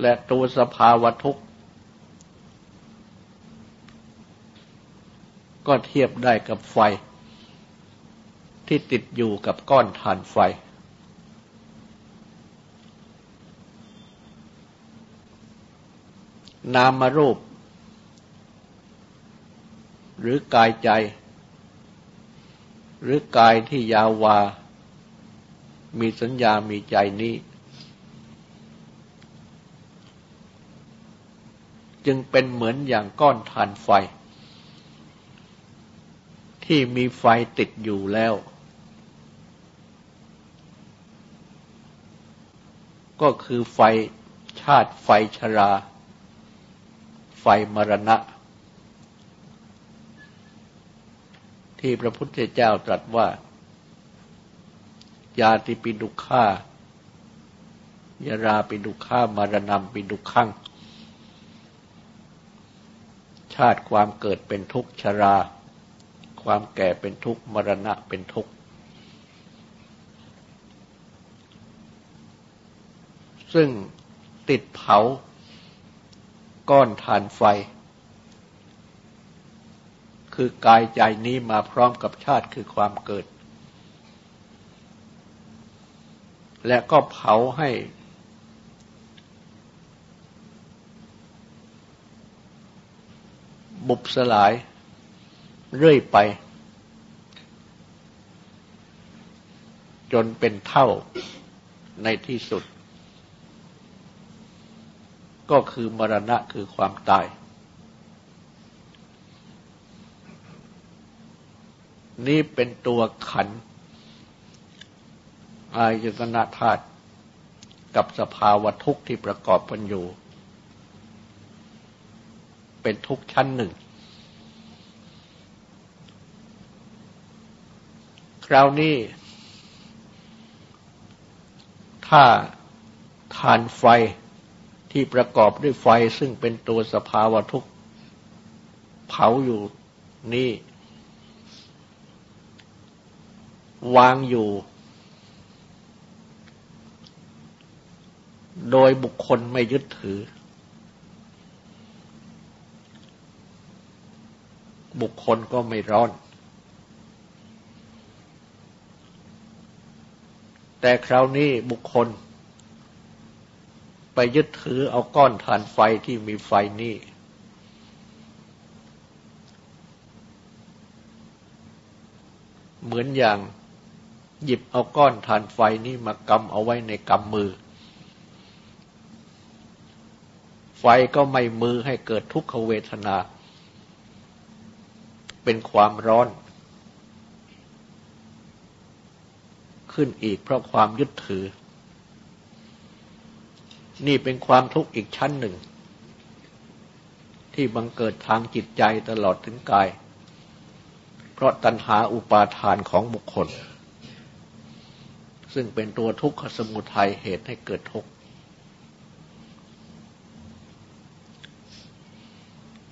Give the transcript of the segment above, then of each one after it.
และตัวสภาวะทุกข์ ก็เทียบได้กับไฟ ที่ติดอยู่กับก้อนถ่านไฟ นามรูป หรือกายใจ หรือกายที่ยาววา มีสัญญามีใจนี้ จึงเป็นเหมือนอย่างก้อนถ่านไฟ ที่มีไฟติดอยู่แล้ว ก็คือไฟชาติไฟชรา ไฟมรณะ ที่พระพุทธเจ้าตรัสว่า ยาติปิดุขายาราปิดุขามารณมปิดุขัง ชาติความเกิดเป็นทุกข์ชรา ความแก่เป็นทุกข์มรณะเป็นทุกข์ ซึ่งติดเผา ก้อนฐานไฟ คือกายใจนี้มาพร้อมกับชาติคือความเกิด และก็เผาให้ บุบสลาย เรื่อยไป จนเป็นเท่าในที่สุด ก็คือมรณะคือความตาย นี่เป็นตัวขันอายตนะธาตุกับสภาวะทุกข์ที่ประกอบกันอยู่ เป็นทุกชั้นหนึ่ง คราวนี้ ถ้าทานไฟที่ประกอบด้วยไฟซึ่งเป็นตัวสภาวะทุกเผาอยู่นี่ วางอยู่ โดยบุคคลไม่ยึดถือ บุคคลก็ไม่ร้อน แต่คราวนี้บุคคล ไปยึดถือเอาก้อนถ่านไฟที่มีไฟนี้ เหมือนอย่างหยิบเอาก้อนถ่านไฟนี้มากำเอาไว้ในกำมือ ไฟก็ไม่มือให้เกิดทุกขเวทนา เป็นความร้อน ขึ้นอีกเพราะความยึดถือ นี่เป็นความทุกข์อีกชั้นหนึ่ง ที่บังเกิดทางจิตใจตลอดถึงกาย เพราะตัณหาอุปาทานของบุคคล ซึ่งเป็นตัวทุกขสมุทัยเหตุให้เกิดทุกข์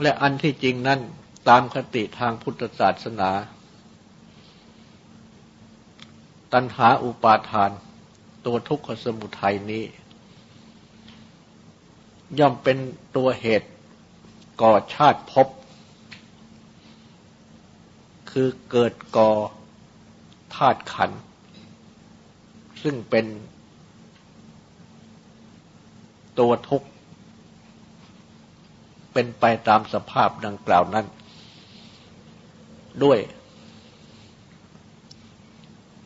และอันที่จริงนั้น ตามคติทางพุทธศาสนา ตัณหาอุปาทาน ตัวทุกขสมุทัยนี้ ย่อมเป็นตัวเหตุก่อชาติภพคือเกิดก่อธาตุขัน ซึ่งเป็นตัวทุกข์เป็นไปตามสภาพดังกล่าวนั้น ด้วย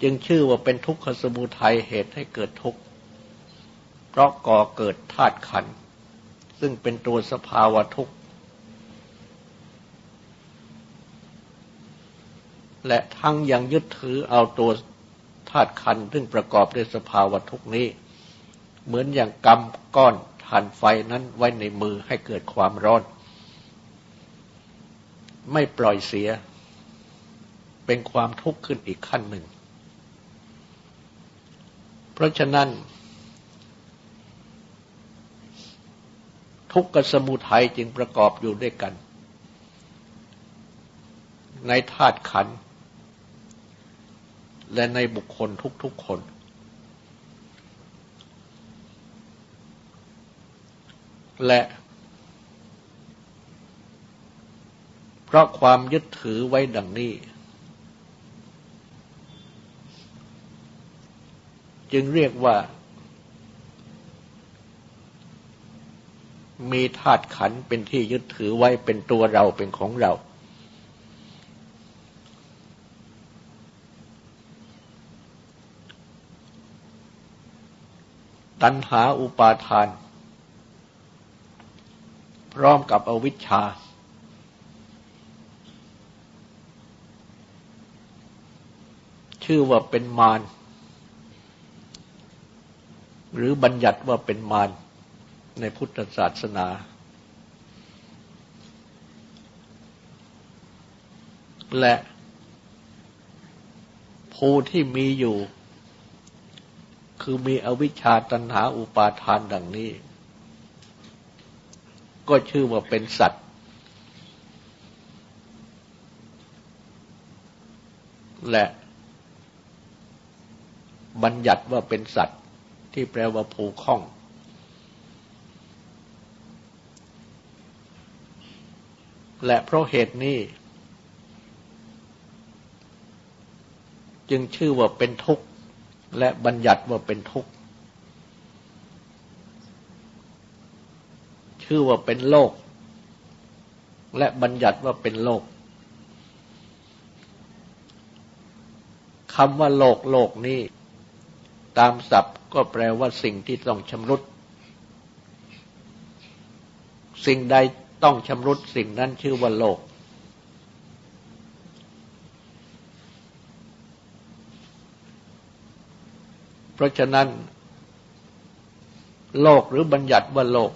จึงชื่อว่าเป็นทุกขสมุทัยเหตุให้เกิดทุกข์ เพราะก่อเกิดธาตุขัน ซึ่งเป็นตัวสภาวะทุกข์ และทั้งยังยึดถือเอาตัวธาตุขันซึ่งประกอบด้วยสภาวะทุกนี้ เหมือนอย่างกำก้อนฐานไฟนั้นไว้ในมือให้เกิดความร้อน ไม่ปล่อยเสีย เป็นความทุกข์ขึ้นอีกขั้นหนึ่ง เพราะฉะนั้น ทุกข์กับสมุทัยจึงประกอบอยู่ด้วยกัน ในธาตุขัน และในบุคคลทุกๆคน และเพราะความยึดถือไว้ดังนี้ จึงเรียกว่า มีธาตุขันเป็นที่ยึดถือไว้เป็นตัวเราเป็นของเรา ตัณหาอุปาทาน พร้อมกับอวิชชาชื่อว่าเป็นมาร หรือบัญญัติว่าเป็นมารในพุทธศาสนา และภูที่มีอยู่ คือมีอวิชชาตัณหาอุปาทานดังนี้ ก็ชื่อว่าเป็นสัตว์ และบัญญัติว่าเป็นสัตว์ ที่แปลว่าผูกข้อง และเพราะเหตุนี้ จึงชื่อว่าเป็นทุกข์ และบัญญัติว่าเป็นทุกข์ ชื่อว่าเป็นโลก และบัญญัติว่าเป็นโลกคำว่าโลกโลกนี้ ตามศัพท์ ก็แปลว่าสิ่งที่ต้องชำรุด สิ่งใดต้องชำรุดสิ่งนั้นชื่อว่าโลก เพราะฉะนั้น โลกหรือบัญญัติว่าโลก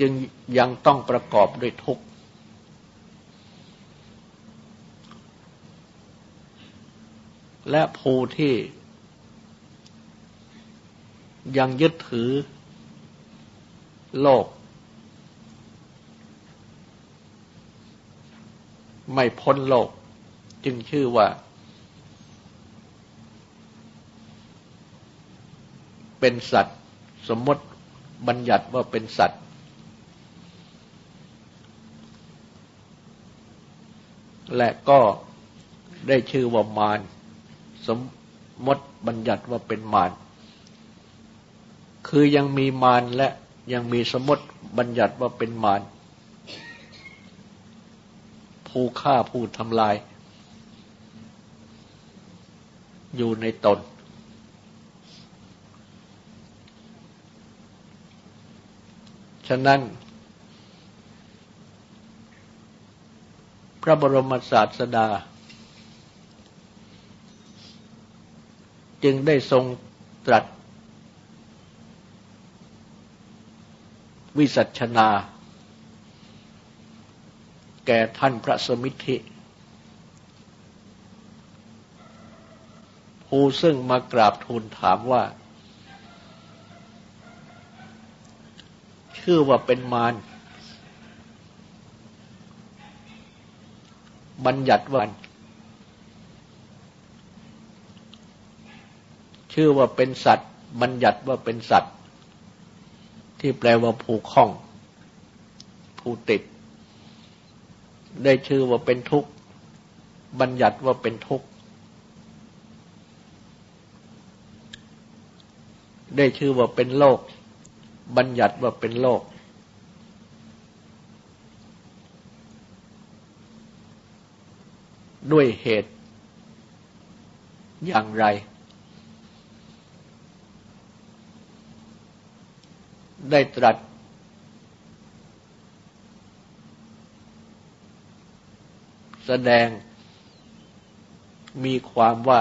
จึงยังต้องประกอบด้วยทุกข์ และภูที่ยังยึดถือโลก ไม่พ้นโลก จึงชื่อว่า เป็นสัตว์ สมมติบัญญัติว่าเป็นสัตว์ และก็ได้ชื่อว่ามาร สมมติบัญญัติว่าเป็นมาร คือยังมีมารและยังมีสมมติบัญญัติว่าเป็นมาร ผู้ฆ่าผู้ทำลาย อยู่ในตน ฉะนั้น พระบรมศาสดา จึงได้ทรงตรัส วิสัชนา แก่ท่านพระสมิทธิผู้ซึ่งมากราบทูลถามว่า ชื่อว่าเป็นมารบัญญัติวัน ชื่อว่าเป็นสัตว์ บัญญัติว่าเป็นสัตว์ ที่แปลว่าผูกข้อง ผู้ติด ได้ชื่อว่าเป็นทุกข์ บัญญัติว่าเป็นทุกข์ ได้ชื่อว่าเป็นโลก บัญญัติว่าเป็นโลกด้วยเหตุอย่างไร ได้ตรัส แสดงมีความว่า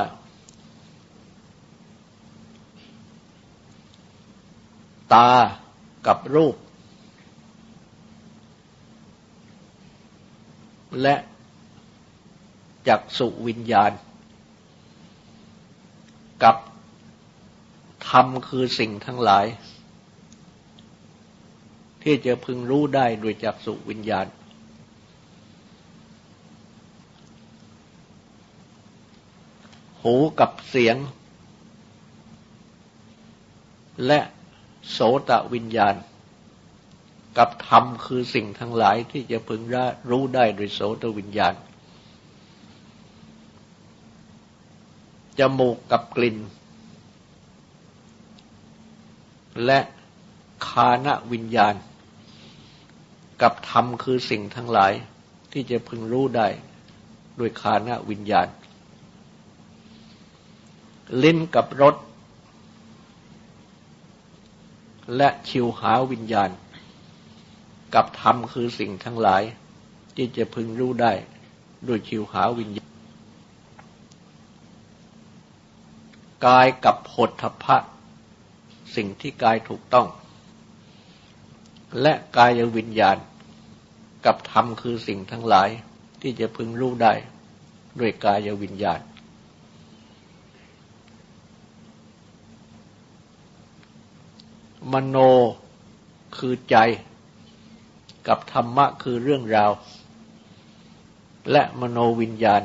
ตากับรูป และจักสุวิญญาณ กับธรรมคือสิ่งทั้งหลาย ที่จะพึงรู้ได้โดยจักสุวิญญาณ หูกับเสียง และโสตวิญญาณ กับธรรมคือสิ่งทั้งหลายที่จะพึงรู้ได้โดยโสตวิญญาณจมูกกับกลิ่น และคานวิญญาณ กับธรรมคือสิ่งทั้งหลายที่จะพึงรู้ได้ด้วยคานวิญญาณ ลิ้นกับรสและชิวหาวิญญาณ กับธรรมคือสิ่งทั้งหลาย ที่จะพึงรู้ได้ด้วยชิวหาวิญญาณ กายกับผลทพะ สิ่งที่กายถูกต้อง และกายวิญญาณ กับธรรมคือสิ่งทั้งหลายที่จะพึงรู้ได้ด้วยกายวิญญาณ มโนคือใจกับธรรมะคือเรื่องราว และมโนวิญญาณ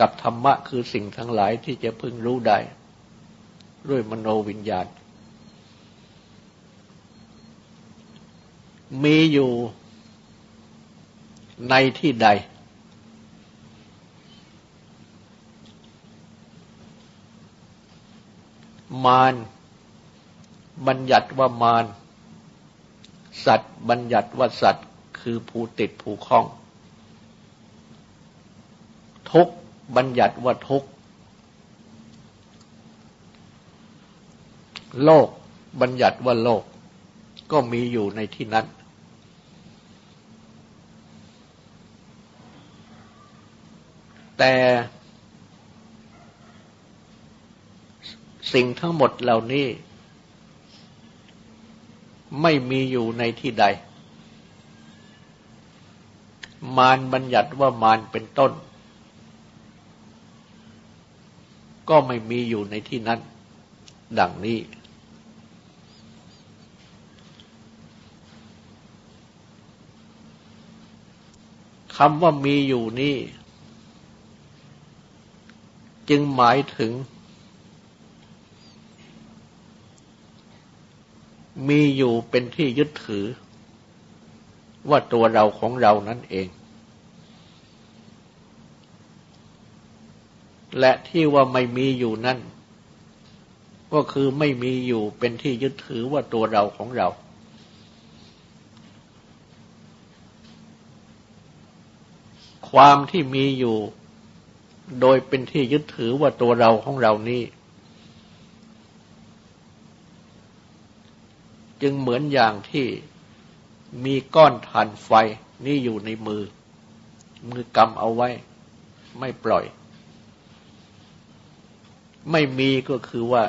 กับธรรมะคือสิ่งทั้งหลายที่จะพึงรู้ได้ด้วยมโนวิญญาณ มีอยู่ ในที่ใด มารบัญญัติว่ามารสัตว์บัญญัติว่าสัตว์ คือผู้ติดผู้คล้อง ทุกบัญญัติว่าทุกโลกบัญญัติว่าโลก ก็มีอยู่ในที่นั้น แต่สิ่งทั้งหมดเหล่านี้ ไม่มีอยู่ในที่ใด มารบัญญัติว่ามารเป็นต้น ก็ไม่มีอยู่ในที่นั้น ดังนี้ คำว่ามีอยู่นี่ จึงหมายถึง มีอยู่เป็นที่ยึดถือ ว่าตัวเราของเรานั่นเอง และที่ว่าไม่มีอยู่นั่น ก็คือไม่มีอยู่เป็นที่ยึดถือว่าตัวเราของเราความที่มีอยู่ โดยเป็นที่ยึดถือว่าตัวเราของเรานี้ จึงเหมือนอย่างที่มีก้อนถ่านไฟนี่อยู่ในมือ มือกำเอาไว้ ไม่ปล่อย ไม่มีก็คือว่า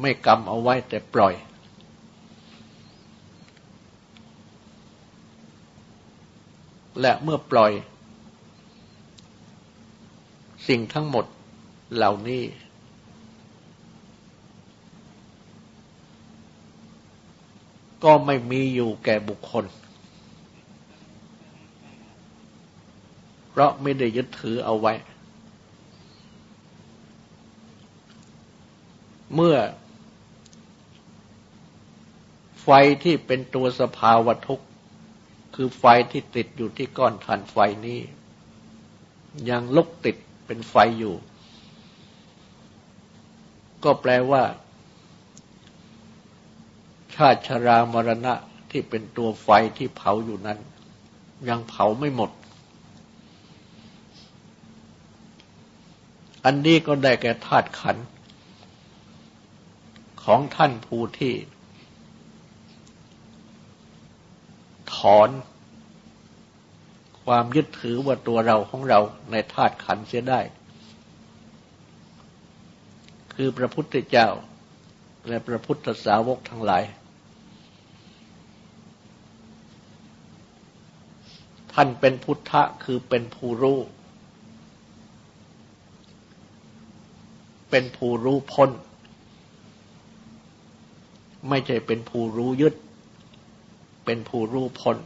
ไม่กำเอาไว้แต่ปล่อยและเมื่อปล่อย สิ่งทั้งหมดเหล่านี้ ก็ไม่มีอยู่แก่บุคคล เพราะไม่ได้ยึดถือเอาไว้ เมื่อ ไฟที่เป็นตัวสภาวะทุกข์ คือไฟที่ติดอยู่ที่ก้อนถ่านไฟนี้ ยังลุกติด เป็นไฟอยู่ ก็แปลว่า ชาติชรามรณะที่เป็นตัวไฟที่เผาอยู่นั้น ยังเผาไม่หมด อันนี้ก็ได้แก่ธาตุขัน ของท่านผู้ที่ ถอน ความยึดถือว่าตัวเราของเราในธาตุขันเสียได้ คือพระพุทธเจ้า และพระพุทธสาวกทั้งหลาย ท่านเป็นพุทธะคือเป็นผู้รู้ เป็นผู้รู้พ้น ไม่ใช่เป็นผู้รู้ยึด เป็นผู้รู้พ้น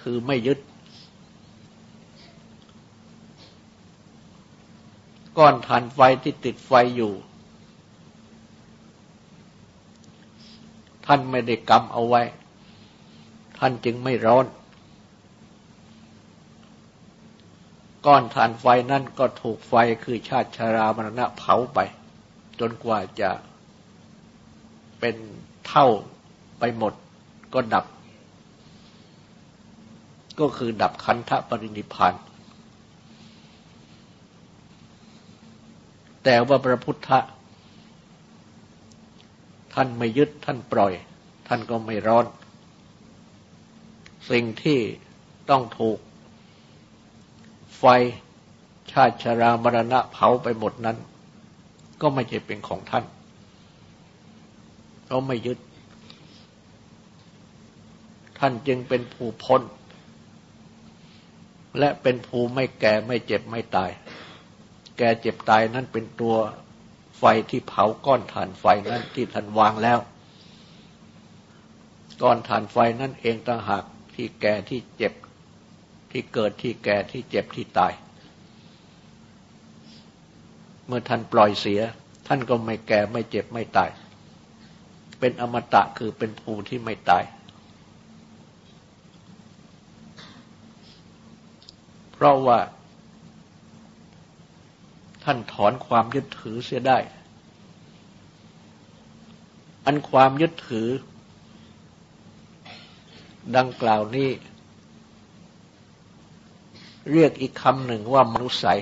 คือไม่ยึด ก้อนฐานไฟที่ติดไฟอยู่ ท่านไม่ได้กำเอาไว้ ท่านจึงไม่ร้อน ก้อนฐานไฟนั่นก็ถูกไฟคือชาติชารามรณะเผาไป จนกว่าจะเป็นเท่าไปหมดก็ดับ ก็คือดับคันธปรินิพาน แต่ว่าพระพุทธท่านไม่ยึดท่านปล่อย ท่านก็ไม่ร้อน สิ่งที่ต้องถูก ไฟชาติชรามรณะเผาไปหมดนั้น ก็ไม่ใช่เป็นของท่านเราไม่ยึด ท่านจึงเป็นผู้พ้น และเป็นผู้ไม่แก่ไม่เจ็บไม่ตาย แก่เจ็บตายนั้นเป็นตัวไฟที่เผาก้อนถ่านไฟนั้นที่ท่านวางแล้ว ก้อนถ่านไฟนั่นเองต่างหากที่แก่ที่เจ็บที่เกิดที่แก่ที่เจ็บที่ตาย เมื่อท่านปล่อยเสีย ท่านก็ไม่แก่ไม่เจ็บไม่ตาย เป็นอมตะคือเป็นภูที่ไม่ตาย เพราะว่า ท่านถอนความยึดถือเสียได้ อันความยึดถือ ดังกล่าวนี้ เรียกอีกคำหนึ่งว่ามนุสัย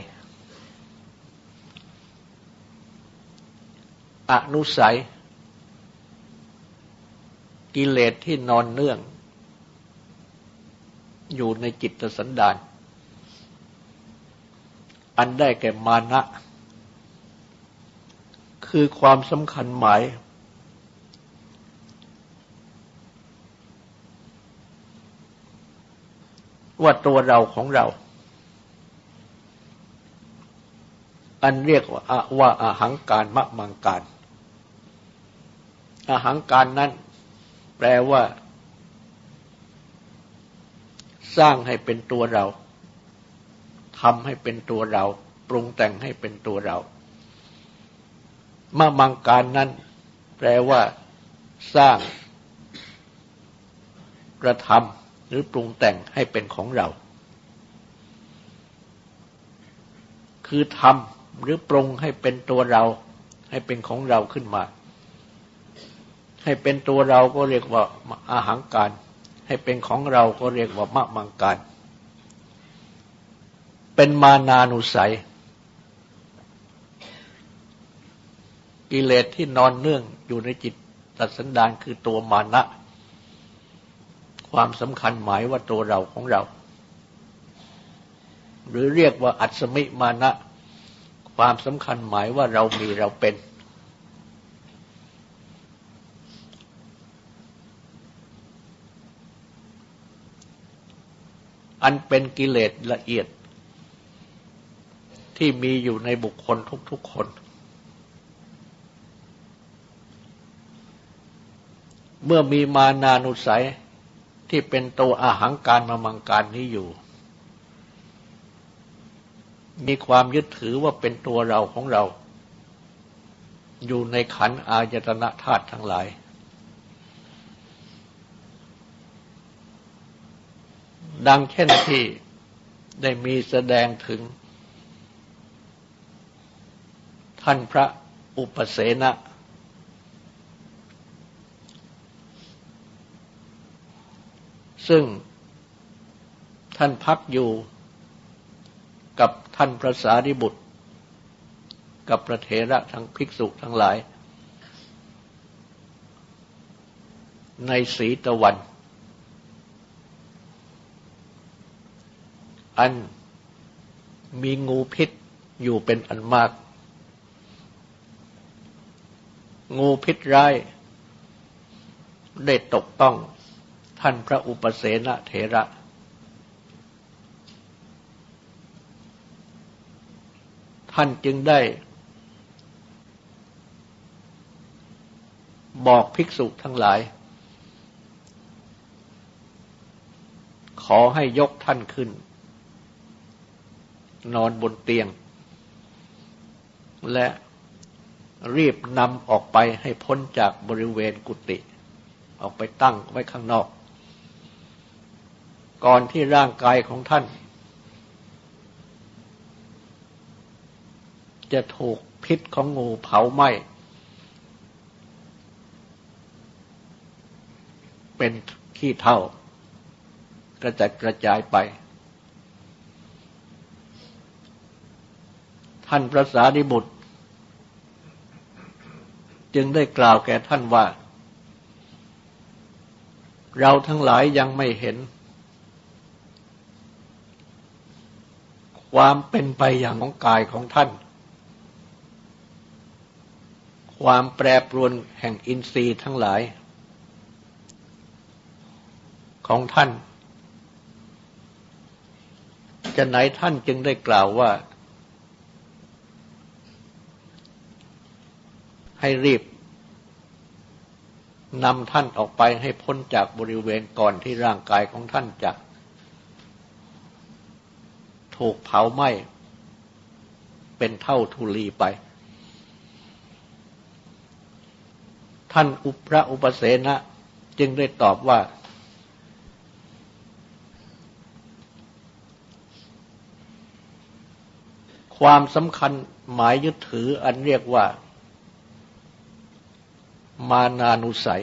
อนุสัย กิเลสที่นอนเนื่อง อยู่ในจิตสันดาน อันได้แก่มานะ คือความสำคัญหมาย ว่าตัวเราของเรา อันเรียกว่าว่าอาหังการมะมังการอาหังการนั้น แปลว่า สร้างให้เป็นตัวเรา ทำให้เป็นตัวเรา ปรุงแต่งให้เป็นตัวเรามามังการนั้น แปลว่า สร้าง กระทำหรือปรุงแต่งให้เป็นของเรา คือทำหรือปรุงให้เป็นตัวเรา ให้เป็นของเราขึ้นมา ให้เป็นตัวเราก็เรียกว่าอาหารการ ให้เป็นของเราก็เรียกว่ามะมังการ เป็นมานานุสัย กิเลสที่นอนเนื่องอยู่ในจิตตัดสันดานคือตัวมานะ ความสำคัญหมายว่าตัวเราของเรา หรือเรียกว่าอัศมิมานะ ความสำคัญหมายว่าเรามีเราเป็น อันเป็นกิเลสละเอียด ที่มีอยู่ในบุคคลทุกๆคน เมื่อมีมานานุสัยที่เป็นตัวอาหารการมามังการนี้อยู่ มีความยึดถือว่าเป็นตัวเราของเรา อยู่ในขันอายตนะธาตุทั้งหลาย ดังเช่นที่ได้มีแสดงถึง ท่านพระอุปเสนะซึ่งท่านพักอยู่กับท่านพระสารีบุตร กับพระเถระทั้งภิกษุทั้งหลาย ในสีตะวัน อันมีงูพิษอยู่เป็นอันมาก งูพิษร้ายได้ตกต้องท่านพระอุปเสนเถระ ท่านจึงได้ บอกภิกษุทั้งหลาย ขอให้ยกท่านขึ้น นอนบนเตียง และ รีบนำออกไปให้พ้นจากบริเวณกุฏิออกไปตั้งไว้ข้างนอก ก่อนที่ร่างกายของท่าน จะถูกพิษของงูเผาไหม้เป็นขี้เท่ากระจัดกระจายไป ท่านพระสารีบุตร จึงได้กล่าวแก่ท่านว่า เราทั้งหลายยังไม่เห็น ความเป็นไปอย่างของกายของท่าน ความแปรปรวนแห่งอินทรีย์ทั้งหลาย ของท่าน จะไหนท่านจึงได้กล่าวว่า ให้รีบนำท่านออกไปให้พ้นจากบริเวณก่อนที่ร่างกายของท่านจะถูกเผาไหม้เป็นเท่าทุลีไป ท่านอุประอุปเสนะจึงได้ตอบว่า ความสำคัญหมายยึดถืออันเรียกว่า มานานุสัย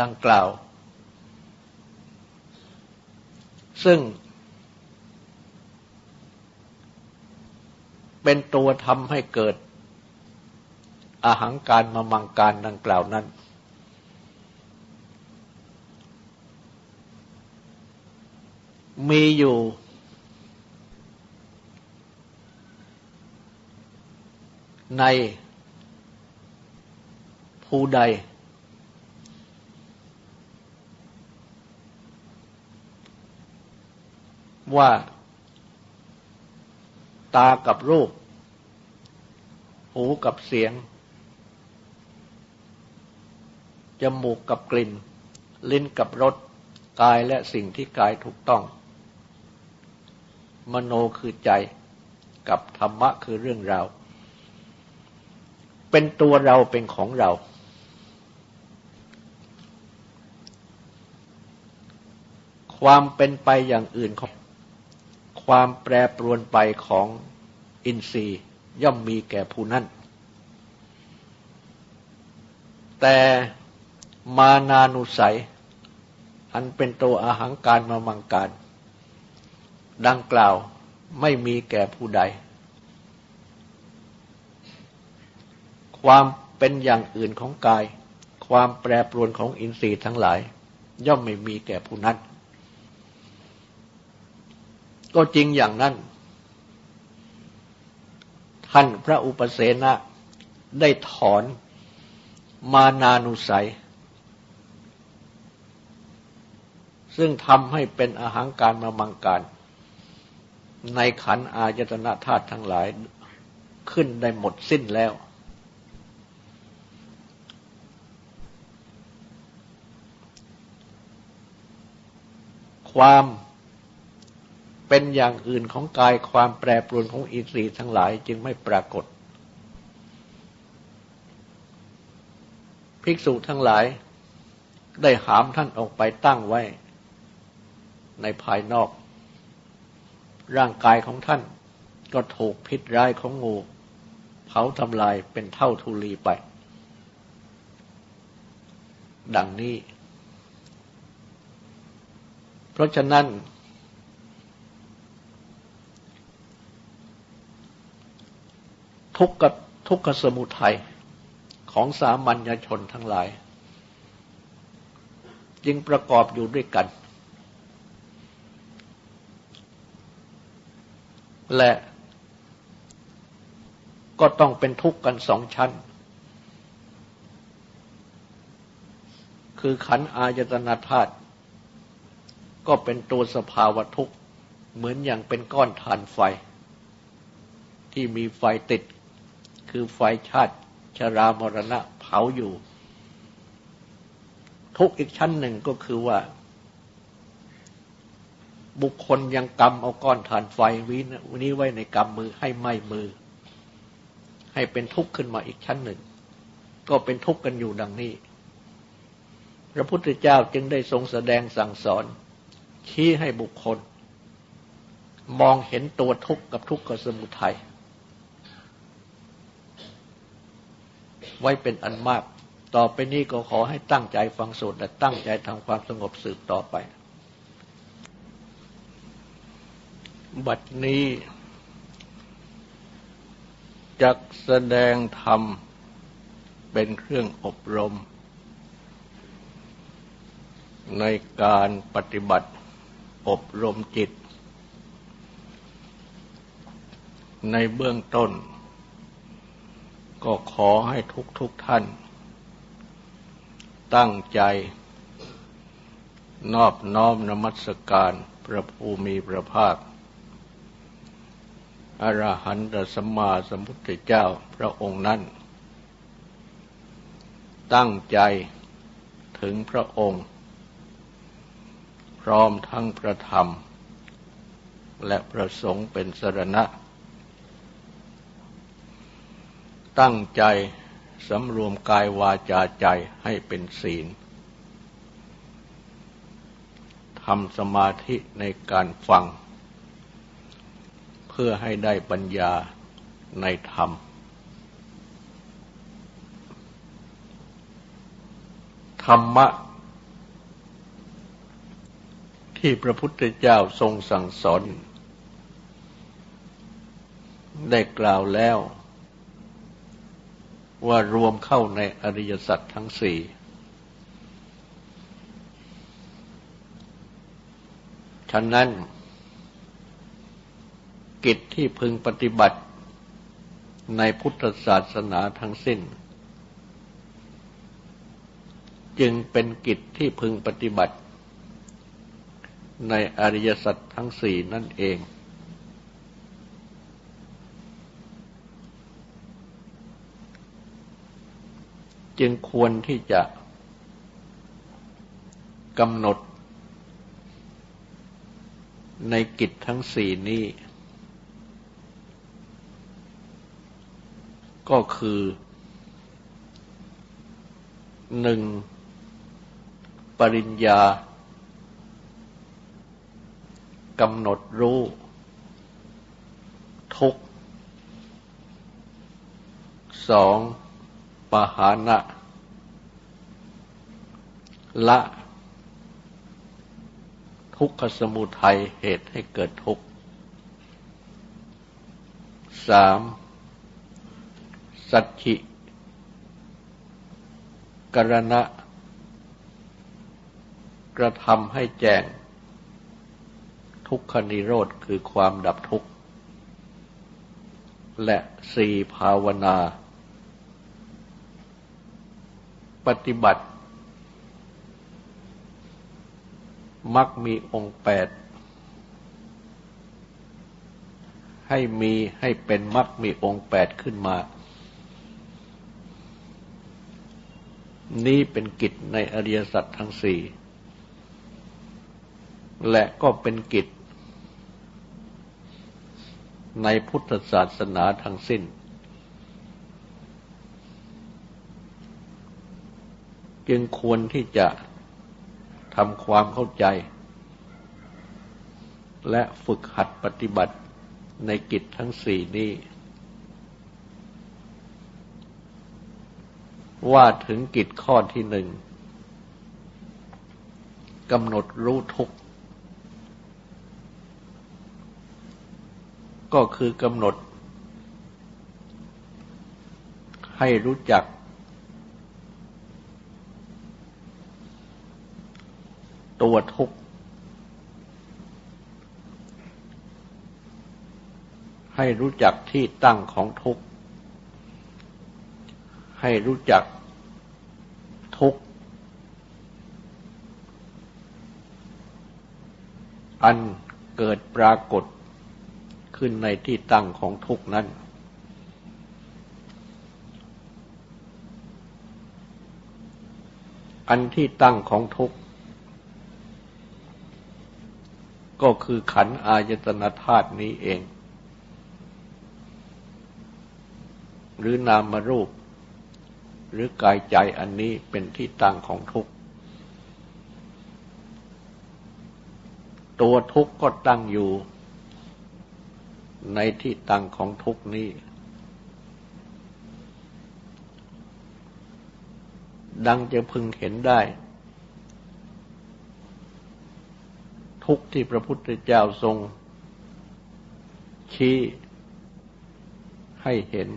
ดังกล่าว ซึ่ง เป็นตัวทำให้เกิด อาหังการมามังการดังกล่าวนั้น มีอยู่ ในผู้ใด ว่า ตากับรูป หูกับเสียง จมูกกับกลิ่น ลิ้นกับรส กายและสิ่งที่กายถูกต้อง มโนคือใจกับธรรมะคือเรื่องราว เป็นตัวเราเป็นของเรา ความเป็นไปอย่างอื่นของความแปรปรวนไปของอินทรีย์ย่อมมีแก่ผู้นั้น แต่มานานุสัย อันเป็นตัวอาหางการมามังการ ดังกล่าวไม่มีแก่ผู้ใด ความเป็นอย่างอื่นของกาย ความแปรปรวนของอินทรีย์ทั้งหลาย ย่อมไม่มีแก่ผู้นั้น ก็จริงอย่างนั้น ท่านพระอุปเสนะได้ถอนมานานุสัย ซึ่งทำให้เป็นอาหารการมามังการ ในขันอายตนะธาตุทั้งหลายขึ้นได้หมดสิ้นแล้ว ความเป็นอย่างอื่นของกายความแปรปรวนของอินทรีย์ทั้งหลายจึงไม่ปรากฏ ภิกษุทั้งหลายได้หามท่านออกไปตั้งไว้ ในภายนอก ร่างกายของท่านก็ถูกพิษร้ายของงู เผาทำลายเป็นเท่าทุลีไป ดังนี้ เพราะฉะนั้น ทุกข์ทุกขสมุทัยของสามัญญชนทั้งหลาย จึงประกอบอยู่ด้วยกัน และก็ต้องเป็นทุกข์กันสองชั้น คือขันอายตนาธาตุ ก็เป็นตัวสภาวะทุกข์ เหมือนอย่างเป็นก้อนฐานไฟ ที่มีไฟติด คือไฟชาติชรามรณะเผาอยู่ ทุกอีกชั้นหนึ่งก็คือว่า บุคคลยังกำเอาก้อนถ่านไฟวินี้ไว้ในกำมือให้ไหม้มือ ให้เป็นทุกข์ขึ้นมาอีกชั้นหนึ่ง ก็เป็นทุกข์กันอยู่ดังนี้ พระพุทธเจ้าจึงได้ทรงแสดงสั่งสอน ชี้ให้บุคคล มองเห็นตัวทุกข์กับทุกข์กับสมุทัยไว้เป็นอันมาก ต่อไปนี้ก็ขอให้ตั้งใจฟังสวดและตั้งใจทำความสงบสืบต่อไป บัดนี้จักแสดงธรรมเป็นเครื่องอบรม ในการปฏิบัติ อบรมจิต ในเบื้องต้น ก็ขอให้ทุกทุกท่าน ตั้งใจ นอบน้อมนมัสการพระภูมิพระภาคอรหันตสัมมาสัมพุทธเจ้าพระองค์นั้น ตั้งใจถึงพระองค์ พร้อมทั้งพระธรรม และพระสงฆ์เป็นสรณะ ตั้งใจสำรวมกายวาจาใจให้เป็นศีลทำสมาธิในการฟัง เพื่อให้ได้ปัญญาในธรรม ธรรมะ ที่พระพุทธเจ้าทรงสั่งสอน ได้กล่าวแล้ว ว่ารวมเข้าในอริยสัจทั้งสี่ฉะนั้น กิจที่พึงปฏิบัติในพุทธศาสนาทั้งสิ้น จึงเป็นกิจที่พึงปฏิบัติ ในอริยสัจทั้งสี่นั่นเอง จึงควรที่จะกำหนด ในกิจทั้งสี่นี้ ก็คือหนึ่งปริญญา กำหนดรู้ ทุกสองปหานะ ละ ทุกขสมุทัยเหตุให้เกิดทุกข์สามสัจฉิกรณะ กระทำให้แจ้ง ทุกขนิโรธคือความดับทุกข์ และสี่ภาวนา ปฏิบัติ มักมีองค์แปด ให้มีให้เป็นมักมีองค์แปดขึ้นมา นี้เป็นกิจในอริยสัจทั้งสี่และก็เป็นกิจ ในพุทธศาสนาทั้งสิ้น จึงควรที่จะทำความเข้าใจ และฝึกหัดปฏิบัติในกิจทั้งสี่นี้ ว่าถึงกิจข้อที่หนึ่งกำหนดรู้ทุก ก็คือกำหนด ให้รู้จัก ตัวทุกข์ ให้รู้จักที่ตั้งของทุกข์ ให้รู้จักทุกข์ อันเกิดปรากฏ ขึ้นในที่ตั้งของทุกนั้น อันที่ตั้งของทุกก็คือขันอายตนะธาตุนี้เอง หรือนามรูป หรือกายใจอันนี้เป็นที่ตั้งของทุกข์ตัวทุกข์ก็ตั้งอยู่ ในที่ตั้งของทุกนี้ ดังจะพึงเห็นได้ ทุกที่พระพุทธเจ้าทรง ชี้ให้เห็น